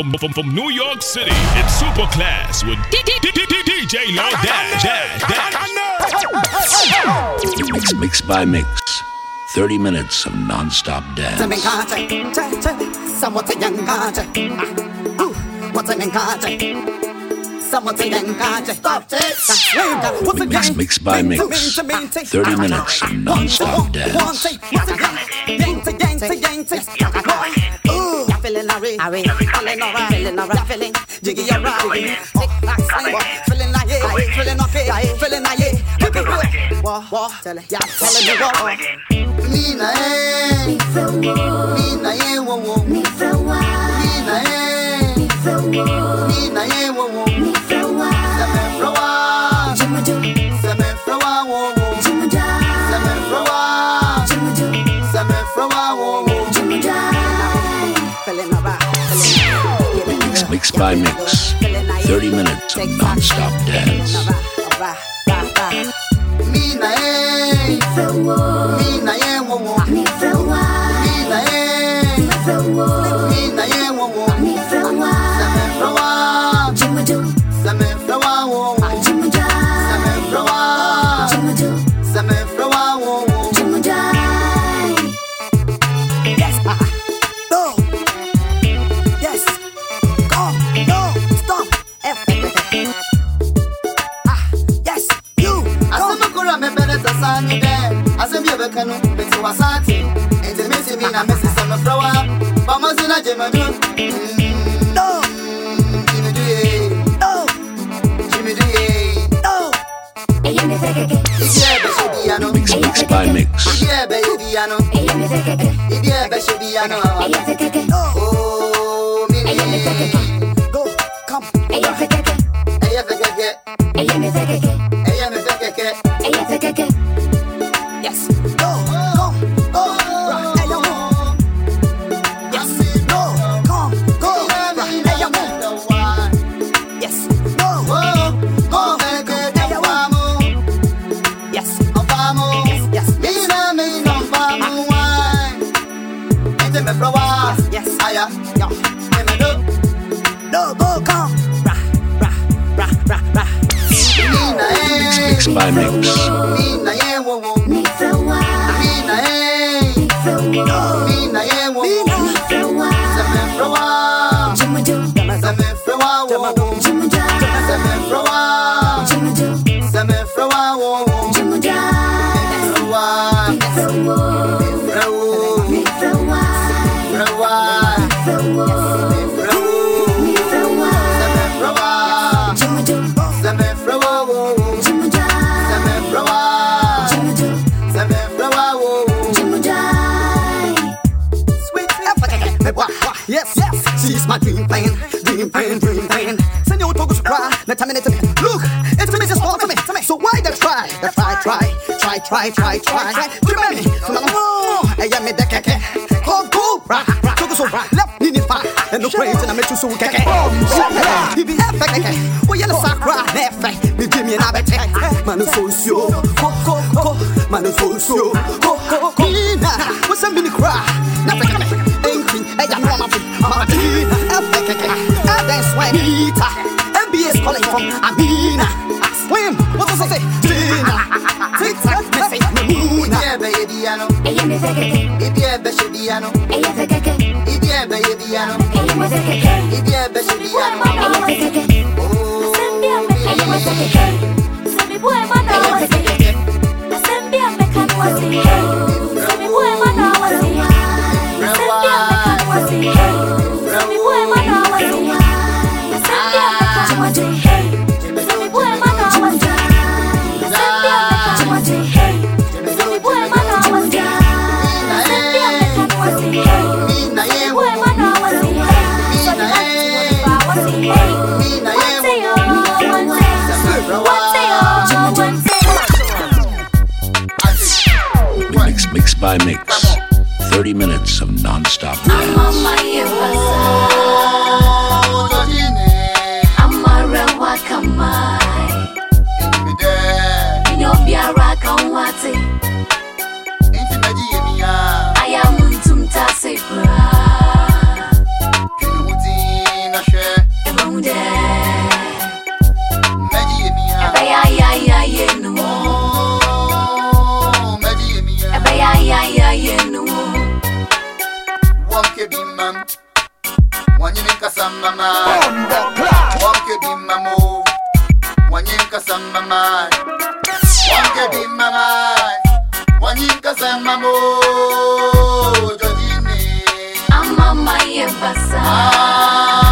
From, from, from New York City, it's Super Class with DJ Lord Dash. Dash, Dash. Mix, mix by mix. 30 minutes of non-stop dance. Mix, mix by mix. 30 minutes of non-stop dance. Feeling alright, feeling alright, feeling alright, feeling jiggy alright, tick tock swing, feeling like yeah, feeling okay, feeling like yeah, pick it up, wah wah, tell it, yeah, telling me what. Nina eh, Nina eh, wo wo, Nina eh, Nina eh, wo wo, Seme Mix, mix by mix. 30 minutes of non-stop dance. Nina eh, Nina eh, wo wo, Nina eh, Nina eh, try, try, try, try. To me, so now, oh, I am me the keke. Oh, go, ra, ra, togos so ra, left, nini fa, and no praise, and I'm too so keke. Oh, he be efe keke. Oh, yellow sakra, nefe, me give me an abete. Man, so so, ko, ko, ko, man, so so, ko, ko, ko. Nina, what's a mini cry? Nothing, anything, hey, I'm on my feet. Martina, FKK, and then Swanita. MBS Mix, mix by mix. 30 samba mo Wanyinka samba man Wanke dimba man Wanyinka samba mo Jodine Amama yebasa Ah.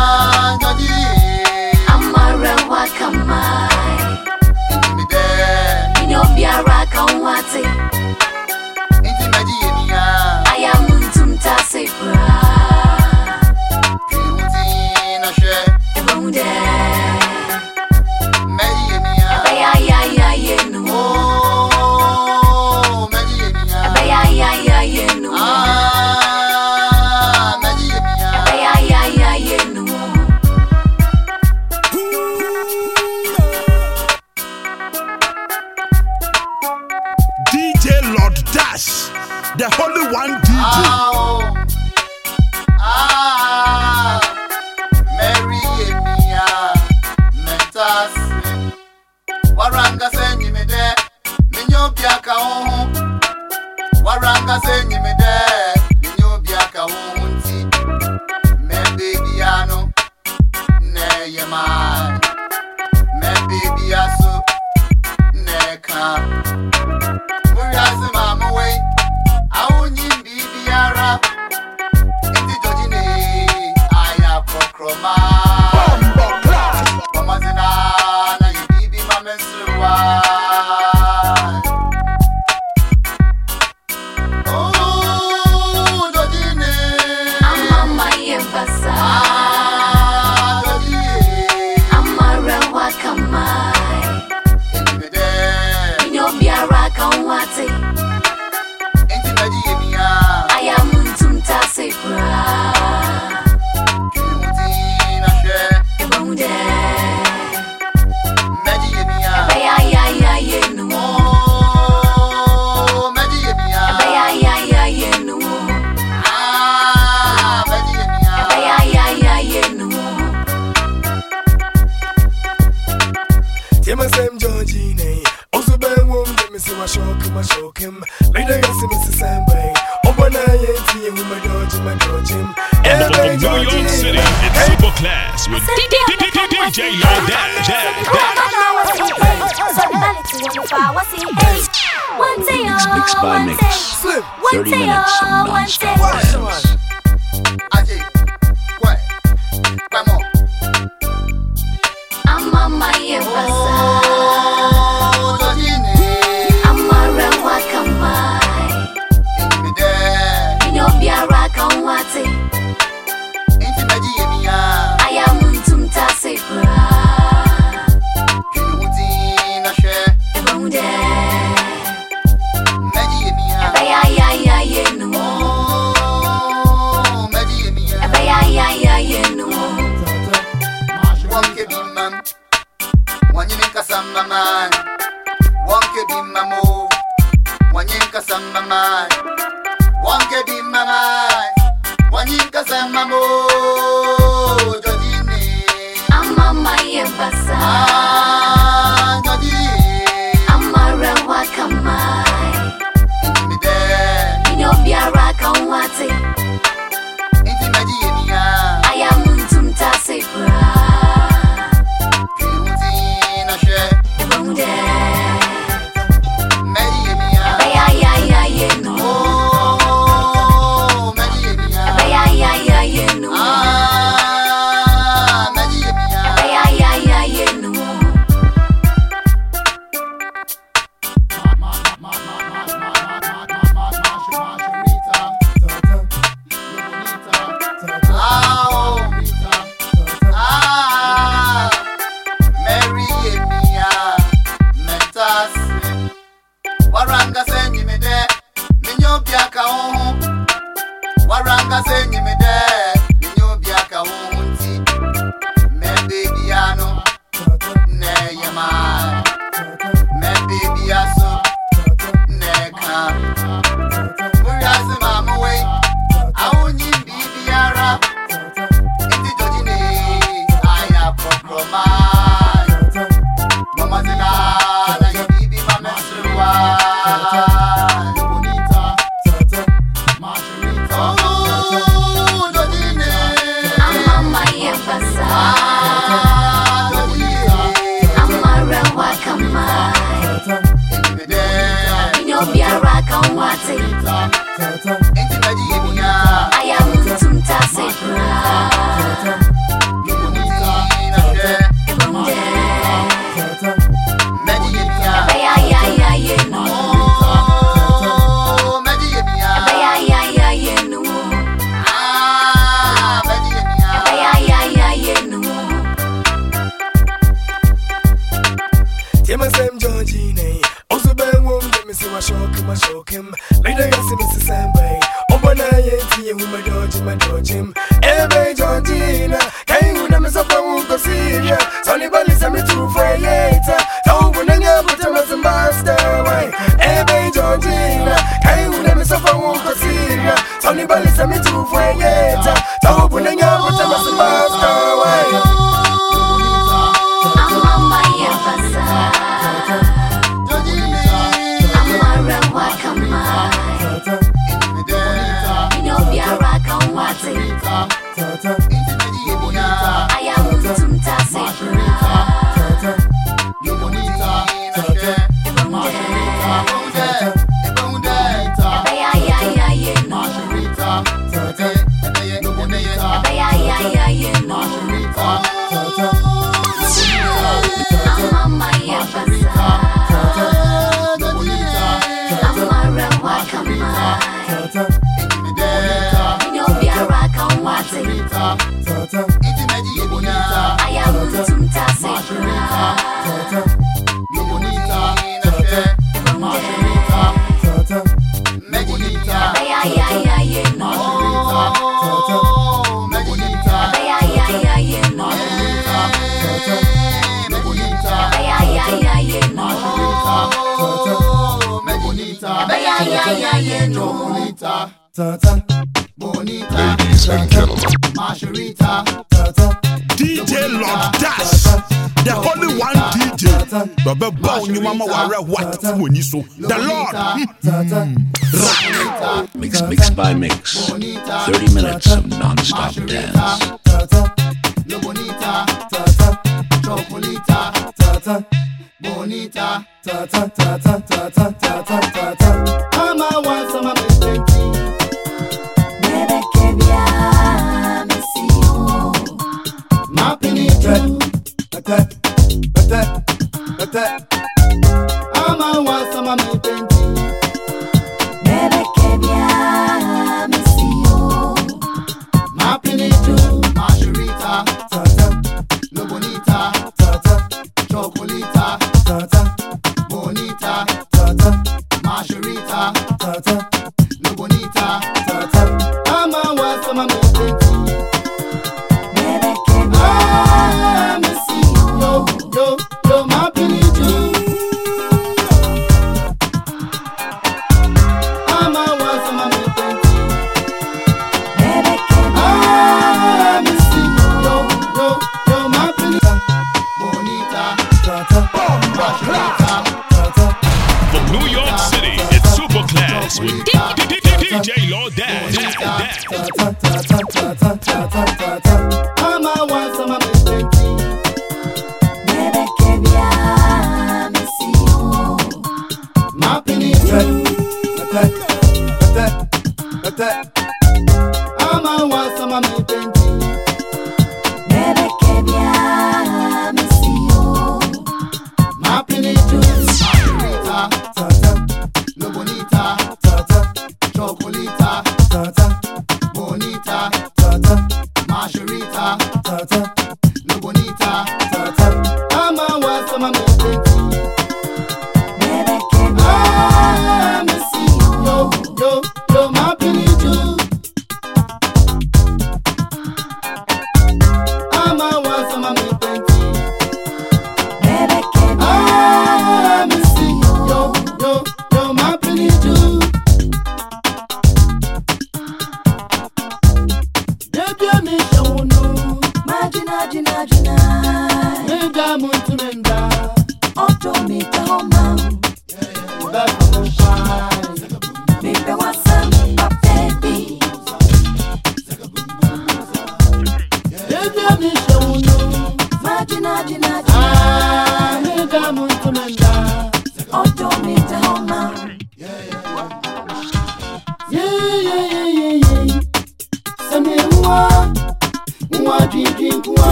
Kanwate Ayamutum tasefra Baya ya ya ye no Baya ya ya ye no Baya ya ya ye no Baya ya ya ye no Ladies and gentlemen, DJ Lord Dash. The only one DJ. Baba Bow Nyumama Wara What when you so. The Lord. Hmm. mix, mix by mix. 30 minutes of non-stop dance. Bonita, ta ta ta ta ta ta ta ta ta. I'm a one Bebe Bebe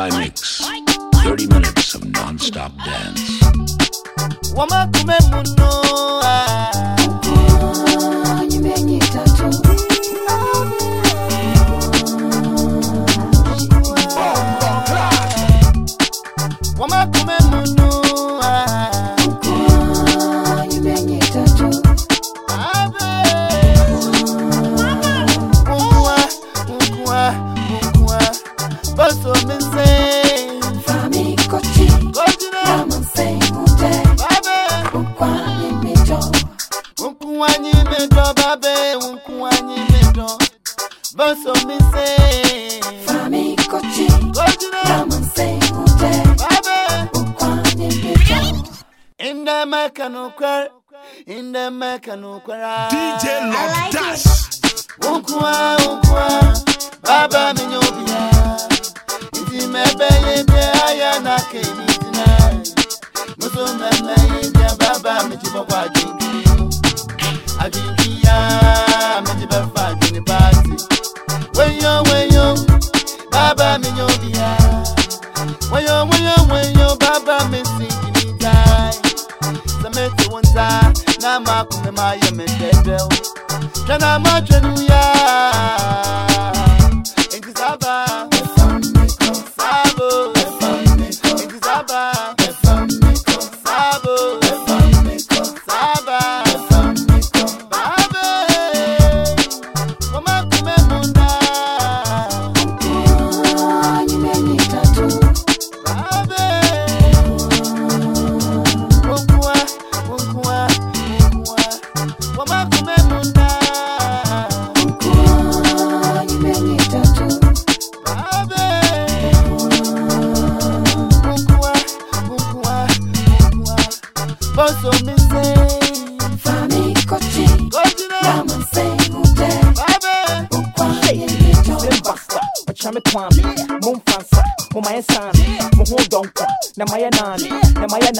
by mix. 30 minutes of non-stop dance. The mechanical, in the mechanical, DJ Lord Dash. Unkwa, unkwa, baba mi nyobia. Iti mebe yebia aya na kemi tina. Muso meme yebia baba mi kwa jinki. Ajinki ya mi jibo fa jini bati. Weyo weyo, baba mi nyobia. Weyo weyo weyo, na ma kume ma ye me dede o. Tena ma twenu ya.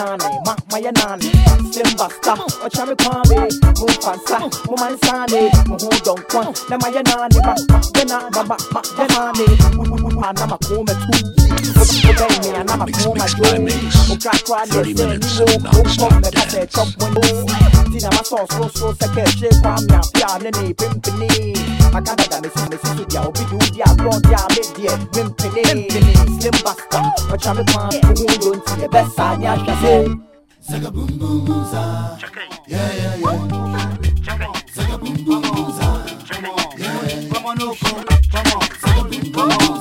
Na mayɛ nane ma mayɛ nane slim basta ɔkyerɛ me kwame momfansa momayɛ sane mo ho dɔnkɔ na mayɛ nane ma mayɛ na ma ma ma yɛ nane wuwuwu ana mako matu obi obɛn me ana mako ma jo okrakra deɛ 30 sɛ minutes niwo of non-stop wonkɔ mɛka sɛ ɛtɔp wani ti na ma sɔɔ sorosoro sɛ kɛ hye kwame apia ne ne pempene aka dada mesi mesi so deɛ obi de wodi agorɔ de a medeɛ mempene slim basta ɔkyerɛ me kwan wo ho yɛ nti yɛbɛsa ne ahwɛ se Come on,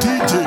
DJ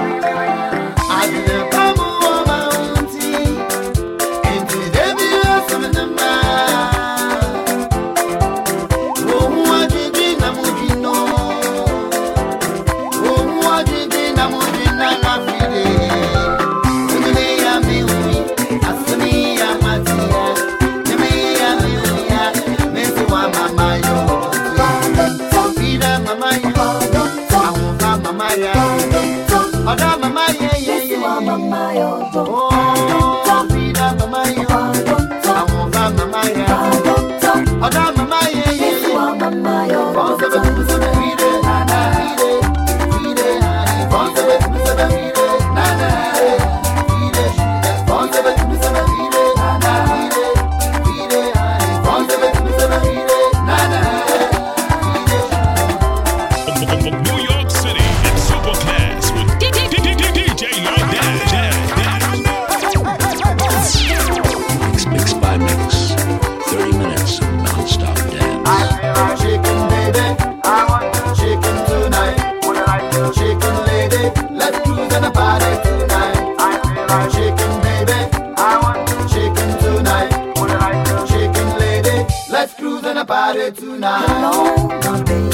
party tonight. I feel like baby. I want tonight. Like lady, let's cruise in a party tonight.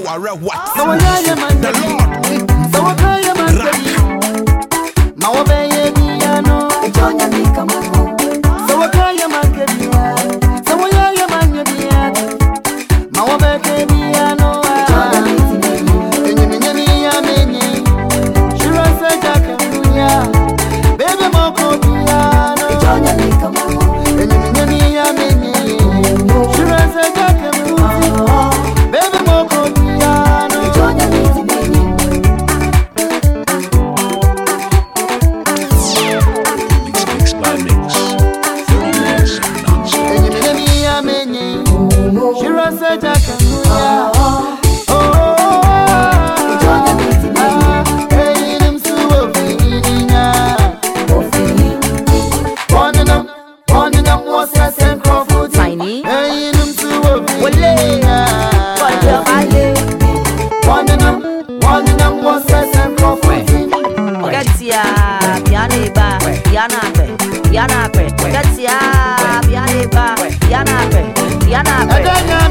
mama ware what? The Lord. Rack. Diana. Adanya.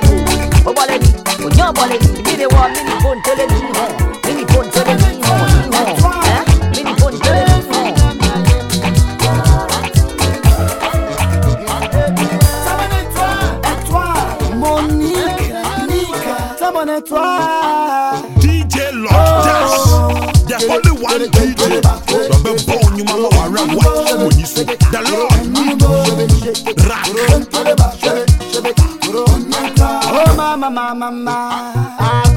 bole ku, o bole ni, o nyo bole ni. Mi de wa mini phone tele ni ho, mini phone tele ni ho, ni ho. Mini phone tele ni ho. DJ Lord, oh, there's only one DJ. Remember, born you mama, around what? When you say the Lord, rock mama, mama.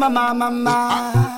mama, mama, mama.